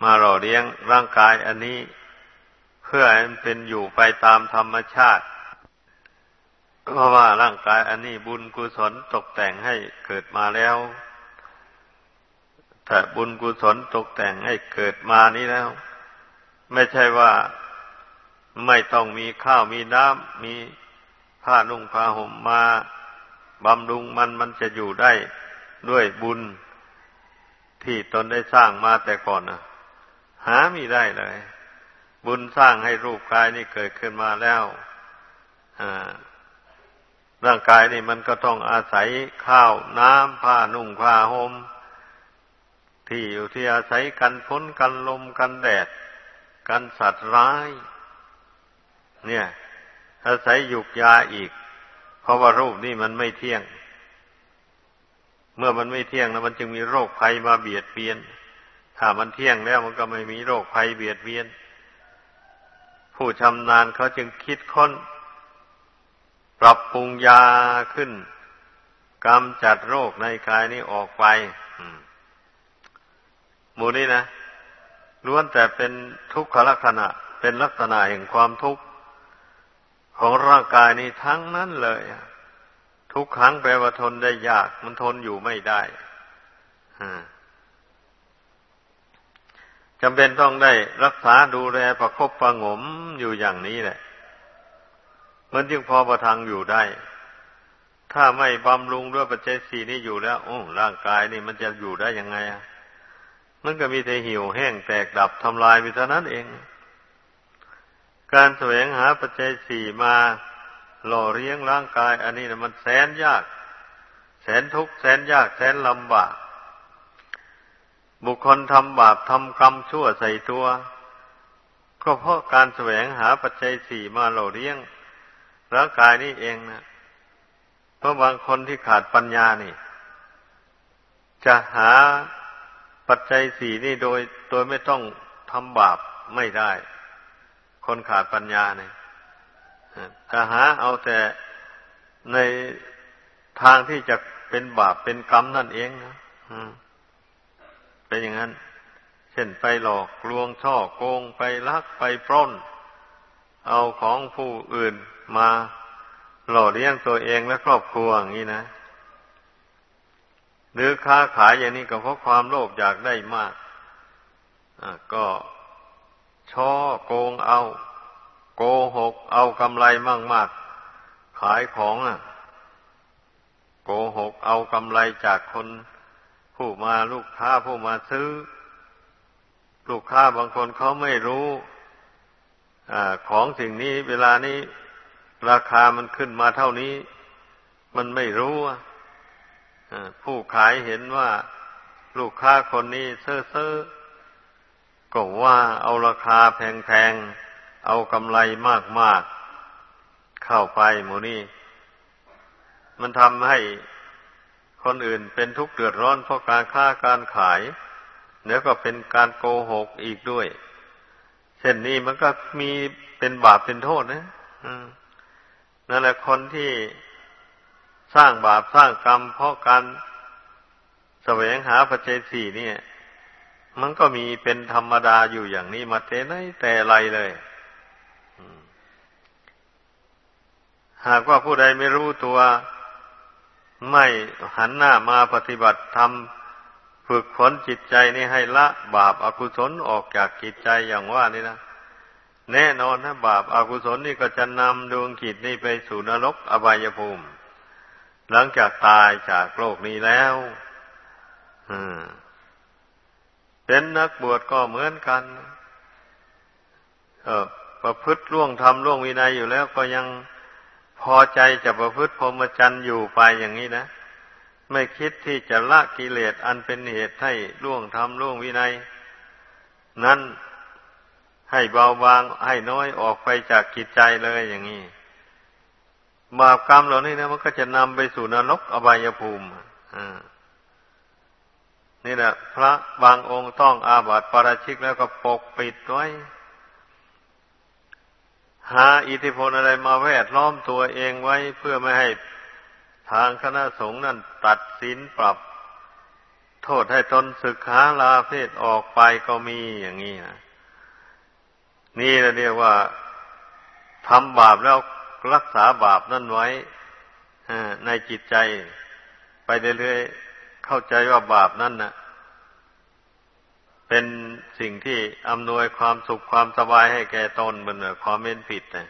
มาหล่อเลี้ยงร่างกายอันนี้ เพื่อให้มันเป็นอยู่ไปตามธรรมชาติเพราะว่าร่างกายอันนี้บุญกุศลตกแต่งให้เกิดมาแล้ว ถ้าบุญกุศลตกแต่งให้เกิดมานี้แล้ว ไม่ใช่ว่าไม่ต้องมีข้าวมีน้ำมีผ้านุ่งผ้าห่มมาบำรุงมันมันจะอยู่ได้ด้วยบุญที่ตนได้สร้างมาแต่ก่อนนะหาไม่ได้เลย บุญสร้างให้รูปกายนี่เกิดขึ้นมาแล้วร่างกายนี่มันก็ต้องอาศัยข้าวน้ำผ้านุ่งผ้าหม่ม ที่อยู่ที่อาศัยกันพ้นกันลมกันแดด กันสัตว์ร้าย เนี่ย อาศัยหยุกยาอีก เพราะว่ารูปนี่มันไม่เที่ยง เมื่อมันไม่เที่ยงแล้วมันจึงมีโรคภัยมาเบียดเบียน ถ้ามันเที่ยงแล้วมันก็ไม่มีโรคภัยเบียดเบียน ผู้ชำนาญเขาจึงคิดค้น ปรับปรุงยาขึ้นกำจัดโรคในกายนี้ออกไป หมู่นี้นะล้วนแต่เป็นทุกขลักษณะ เป็นลักษณะแห่งความทุกข์ของร่างกายนี้ทั้งนั้นเลย ทุกครั้งแปลว่าทนได้ยาก มันทนอยู่ไม่ได้จำเป็นต้องได้รักษาดูแลประคบประงมอยู่อย่างนี้แหละ มันจึงพอประทังอยู่ได้ ถ้าไม่บำรุงด้วยปัจจัยสีนี้อยู่แล้ว โอ้ร่างกายนี่มันจะอยู่ได้ยังไงอะ มันก็มีแต่หิวแห้งแตกดับทำลายไปเท่านั้นเอง การแสวงหาปัจจัยสี่มาหล่อเลี้ยงร่างกาย อันนี้นะมันแสนยาก แสนทุกข์แสนยากแสนลำบาก บุคคลทำบาปทำกรรมชั่วใส่ตัว ก็เพราะการแสวงหาปัจจัยสี่มาหล่อเลี้ยงร่างกายนี่เองนะเพราะบางคนที่ขาดปัญญานี่ จะหา ปัจจัยสี่นี่โดยโดยไม่ต้องทำบาปไม่ได้ คนขาดปัญญาเนี่ยถ้าหาเอาแต่ในทางที่จะเป็นบาปเป็นกรรมนั่นเองนะเป็นอย่างนั้น เช่นไปหลอกลวงช่อโกงไปลักไปปล้น เอาของผู้อื่นมาหล่อเลี้ยงตัวเองและครอบครัวอย่างนี้นะ หรือค้าขายอย่างนี้ก็เพราะความโลภอยากได้มากก็ช่อโกงเอา โกหกเอากำไรมากๆ ขายของอะ โกหกเอากำไรจากคนผู้มาลูกค้าผู้มาซื้อ ลูกค้าบางคนเขาไม่รู้อของสิ่งนี้เวลานี้ราคามันขึ้นมาเท่านี้ มันไม่รู้อะ ผู้ขายเห็นว่าลูกค้าคนนี้เซ่อเซ่อก็ว่าเอาราคาแพงๆ เอากำไรมากๆ เข้าไปหมูนี่ มันทำให้คนอื่นเป็นทุกข์เดือดร้อนเพราะการค้าการขายเดี๋ยวก็เป็นการโกหกอีกด้วย เช่นนี้มันก็มีเป็นบาปเป็นโทษนะนั่นแหละคนที่ สร้างบาปสร้างกรรม เพราะการแสวงหาปัจเจัยสี่เนี่ย มันก็มีเป็นธรรมดาอยู่อย่างนี้มาแต่ไหนแต่ไรเลยหากว่าผู้ใดไม่รู้ตัว ไม่หันหน้ามาปฏิบัติธรรมฝึกฝนจิตใจนี่ให้ละ บาปอากุศลออกจากจิตใจอย่างว่านี่นะแน่นอนนะบาปอากุศลนี่ก็จะนำดวงจิตนี่ไปสู่นรกอบายภูมิ หลังจากตายจากโลกนี้แล้วเป็นนักบวชก็เหมือนกันเออประพฤติล่วงทำล่วงวินัยอยู่แล้ว ก็ยังพอใจจะประพฤติพรหมจรรย์อยู่ไปอย่างนี้นะ ไม่คิดที่จะละกิเลสอันเป็นเหตุให้ล่วงทำล่วงวินัย นั้นให้เบาบางให้น้อยออกไปจากกิจใจเลยอย่างนี้ บาปกรรมเหล่านี้นะมันก็จะนำไปสู่นรกอบายภูมินี่แหละพระบางองค์ต้องอาบัติปราชิกแล้วก็ปกปิดไว้ หาอิทธิพลอะไรมาแวดล้อมตัวเองไว้เพื่อไม่ให้ทางคณะสงฆ์นั้นตัดสินปรับ โทษให้ตนศึกหาลาเพศออกไปก็มีอย่างนี้นะนี่เรียกว่าทำบาปแล้ว รักษาบาปนั่นไว้ในจิตใจไปเรื่อยๆเข้าใจว่าบาปนั่นนะเป็นสิ่งที่อำนวยความสุขความสบายให้แก่ตนเหมือนความเป็นผิดนะ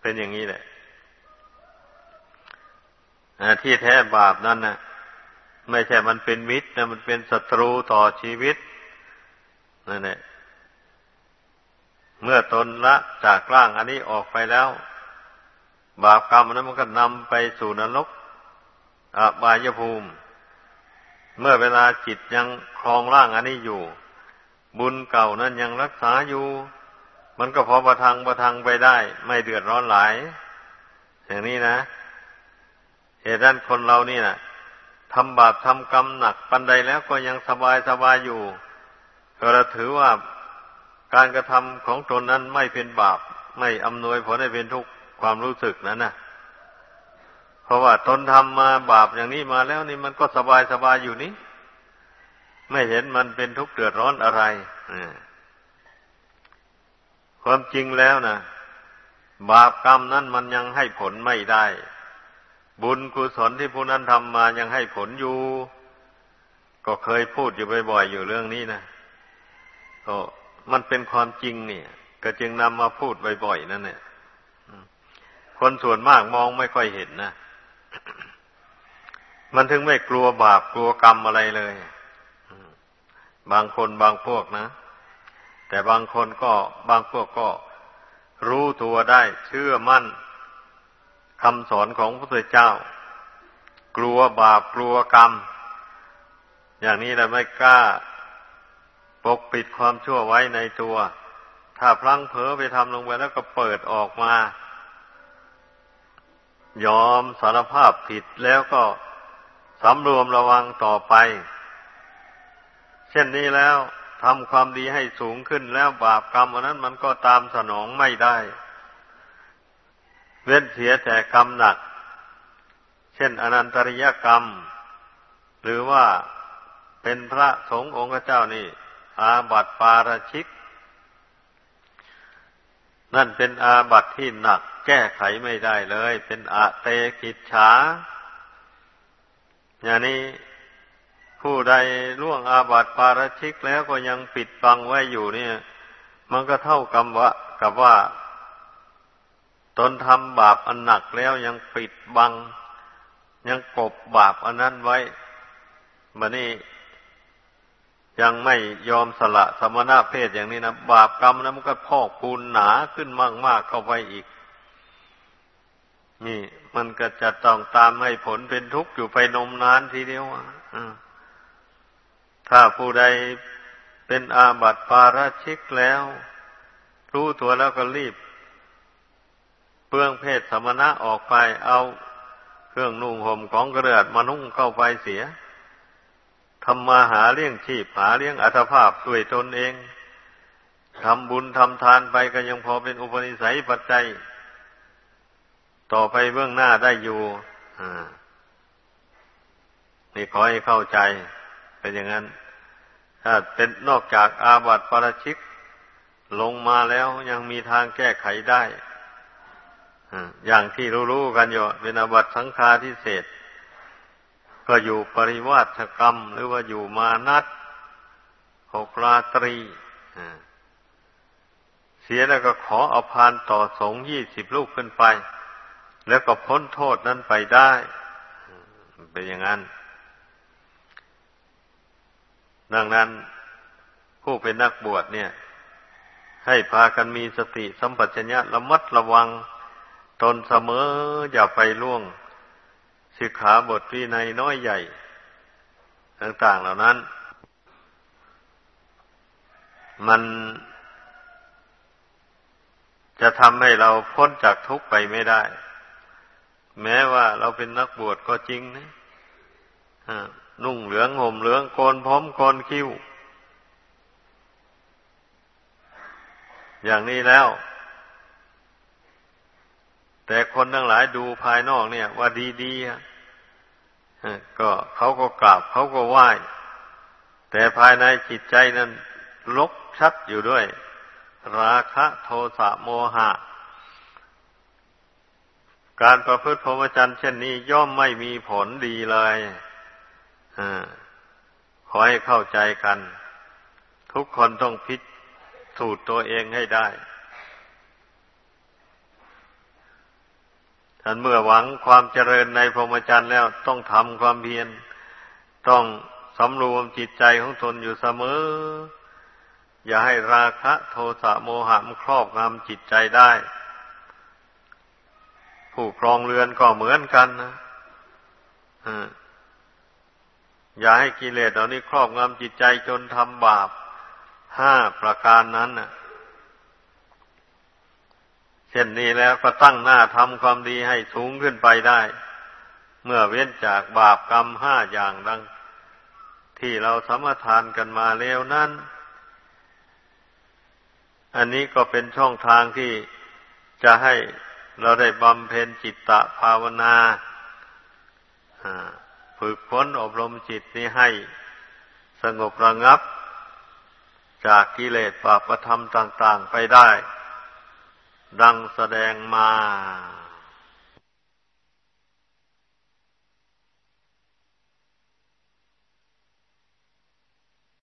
เป็นอย่างนี้แหละที่แท้บาปนั่นนะไม่ใช่มันเป็นมิตรนะมันเป็นศัตรูต่อชีวิตนั่นแหละเมื่อตนละจากร่างอันนี้ออกไปแล้ว บาปกรรมนั้นมันก็นำไปสู่นรกอบายภูมิ เมื่อเวลาจิตยังครองร่างอันนี้อยู่ บุญเก่านั้นยังรักษาอยู่ มันก็พอประทังประทังไปได้ ไม่เดือดร้อนหลาย อย่างนี้นะ เหตุนั้นคนเรานี่นะทำบาปทำกรรมหนักปันใดแล้วก็ยังสบายสบายอยู่ก็เราถือว่าการกระทำของตนนั้นไม่เป็นบาป ไม่อำนวยผลให้เป็นทุกข์ ความรู้สึกนั้นนะเพราะว่าตนทำมาบาปอย่างนี้มาแล้วนี่มันก็สบายสบายอยู่นี้ไม่เห็นมันเป็นทุกข์เดือดร้อนอะไรความจริงแล้วนะบาปกรรมนั้นมันยังให้ผลไม่ได้ บุญกุศลที่ผู้นั้นทำมายังให้ผลอยู่ ก็เคยพูดอยู่บ่อยๆอยู่เรื่องนี้นะก็มันเป็นความจริงเนี่ย ก็จึงนำมาพูดบ่อยๆนั่นเนี่ย คนส่วนมากมองไม่ค่อยเห็นนะ มันถึงไม่กลัวบาปกลัวกรรมอะไรเลย บางคนบางพวกนะ แต่บางคนก็บางพวกก็รู้ตัวได้เชื่อมั่นคำสอนของพระพุทธเจ้า กลัวบาปกลัวกรรม อย่างนี้แหละไม่กล้า ปกปิดความชั่วไว้ในตัว ถ้าพลั้งเผลอไปทำลงไปแล้วก็เปิดออกมา ยอมสารภาพผิดแล้วก็สำรวมระวังต่อไป เช่นนี้แล้วทำความดีให้สูงขึ้นแล้วบาปกรรมอันนั้นมันก็ตามสนองไม่ได้ เว้นเสียแต่กรรมหนัก เช่นอนันตริยกรรม หรือว่าเป็นพระสงฆ์องค์เจ้านี่ อาบัติปาราชิก นั่นเป็นอาบัติที่หนัก แก้ไขไม่ได้เลย เป็นอาเตกิจฉาอย่างนี้ผู้ใดล่วงอาบัติปาราชิกแล้วก็ยังปิดบังไว้อยู่เนี่ย มันก็เท่ากับว่ากับว่า ตนทำบาปอันหนักแล้วยังปิดบัง ยังกบบาปอันนั้นไว้มานี่ยังไม่ยอมสละสมณะเพศอย่างนี้นะบาปกรรมนะมันก็พอกปูนหนาขึ้นมากๆเข้าไปอีก นี่มันก็จะต้องตามให้ผลเป็นทุกข์อยู่ไปนมนานทีเดียวอะถ้าผู้ใดเป็นอาบัติปาราชิกแล้ว รู้ตัวแล้วก็รีบเปลื้องเพศสมณะออกไปเอาเครื่องนุ่งห่มของกระเดือดมานุ่งเข้าไปเสียทำมาหาเลี้ยงชีพหาเลี้ยงอัตภาพด้วยตนเองทำบุญทำทานไปก็ยังพอเป็นอุปนิสัยปัจจัย ต่อไปเบื้องหน้าได้อยู่นี่ขอให้เข้าใจ เป็นอย่างนั้น ถ้าเป็นนอกจากอาบัติปราชิก ลงมาแล้วยังมีทางแก้ไขได้อย่างที่รู้ๆกันอยู่เป็นอาบัติสังฆาทิเศษก็อยู่ปริวาสกรรม หรือว่าอยู่มานัดหกราตรีเสียแล้วก็ขออภานต่อสงยี่สิบลูกขึ้นไป แล้วก็พ้นโทษนั้นไปได้เป็นอย่างนั้น ดังนั้นผู้เป็นนักบวชเนี่ย ให้พากันมีสติสัมปชัญญะระมัดระวังตนเสมออย่าไปล่วงสิกขาบทวินัยน้อยใหญ่ ต่างๆเหล่านั้น มันจะทำให้เราพ้นจากทุกข์ไปไม่ได้ แม้ว่าเราเป็นนักบวชก็จริงนะนุ่งเหลืองห่มเหลืองโกนผมโกนคิ้ว อย่างนี้แล้ว แต่คนทั้งหลายดูภายนอกเนี่ย ว่าดีๆก็เขาก็กราบเขาก็ไหว้แต่ภายในจิตใจนั้นลบชัดอยู่ด้วย ราคะโทสะโมหะ การประพฤติพรหมจรรย์เช่นนี้ย่อมไม่มีผลดีเลยอขอให้เข้าใจกัน ทุกคนต้องพิสูจน์ตัวเองให้ได้ท่านเมื่อหวังความเจริญในพรหมจรรย์แล้วต้องทำความเพียร ต้องสำรวมจิตใจของตนอยู่เสมอ อย่าให้ราคะโทสะโมหะมครอบงำจิตใจได้ ผู้ครองเรือนก็เหมือนกันนะอย่าให้กิเลสเหล่านี้ครอบงำจิตใจจนทำบาปห้าประการนั้นนะเช่นนี้แล้วก็ตั้งหน้าทำความดีให้สูงขึ้นไปได้ เมื่อเว้นจากบาปกรรมห้าอย่างดัง ที่เราสมทานกันมาแล้วนั้น อันนี้ก็เป็นช่องทางที่จะให้ เราได้บำเพ็ญจิตตะภาวนาฝึกฝนอบรมจิตนี้ให้สงบระงับ จากกิเลสปาประธรรมต่าง ๆ ไปได้ ดังแสดงมา